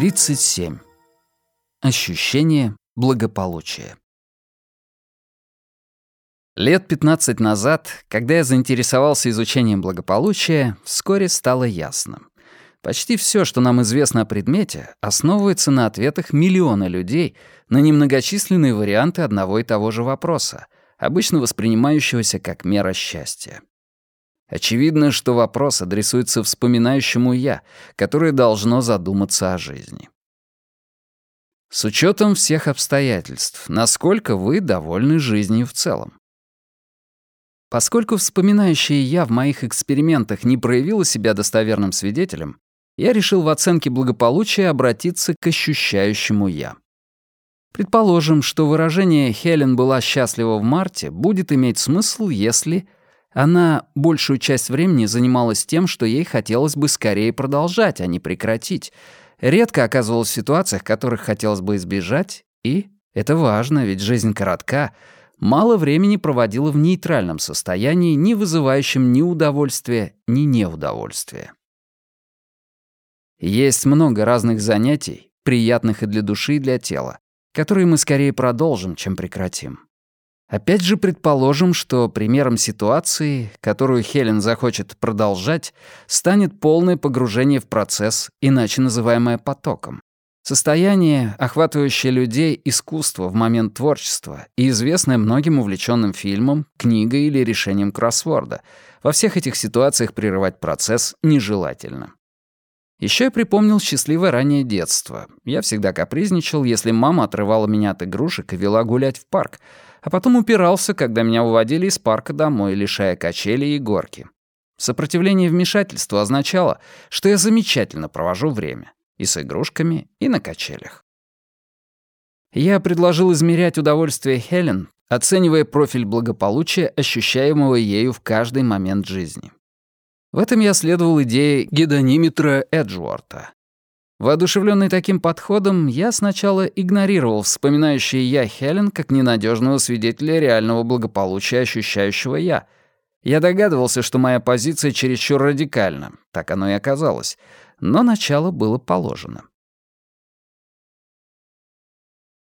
37. Ощущение благополучия. Лет 15 назад, когда я заинтересовался изучением благополучия, вскоре стало ясно. Почти все, что нам известно о предмете, основывается на ответах миллиона людей на немногочисленные варианты одного и того же вопроса, обычно воспринимающегося как мера счастья. Очевидно, что вопрос адресуется вспоминающему «я», которое должно задуматься о жизни. С учетом всех обстоятельств, насколько вы довольны жизнью в целом? Поскольку вспоминающее «я» в моих экспериментах не проявило себя достоверным свидетелем, я решил в оценке благополучия обратиться к ощущающему «я». Предположим, что выражение «Хелен была счастлива в марте» будет иметь смысл, если она большую часть времени занималась тем, что ей хотелось бы скорее продолжать, а не прекратить. Редко оказывалась в ситуациях, которых хотелось бы избежать, и, это важно, ведь жизнь коротка, мало времени проводила в нейтральном состоянии, не вызывающем ни удовольствия, ни неудовольствия. Есть много разных занятий, приятных и для души, и для тела, которые мы скорее продолжим, чем прекратим. Опять же предположим, что примером ситуации, которую Хелен захочет продолжать, станет полное погружение в процесс, иначе называемое потоком. Состояние, охватывающее людей искусство в момент творчества и известное многим увлеченным фильмом, книгой или решением кроссворда. Во всех этих ситуациях прерывать процесс нежелательно. Еще я припомнил счастливое раннее детство. Я всегда капризничал, если мама отрывала меня от игрушек и вела гулять в парк, а потом упирался, когда меня уводили из парка домой, лишая качели и горки. Сопротивление вмешательству означало, что я замечательно провожу время. И с игрушками, и на качелях. Я предложил измерять удовольствие Хелен, оценивая профиль благополучия, ощущаемого ею в каждый момент жизни. В этом я следовал идее гедониметра Эджуорта. Воодушевленный таким подходом, я сначала игнорировал вспоминающий я Хелен как ненадежного свидетеля реального благополучия ощущающего я. Я догадывался, что моя позиция чересчур радикальна, так оно и оказалось, но начало было положено.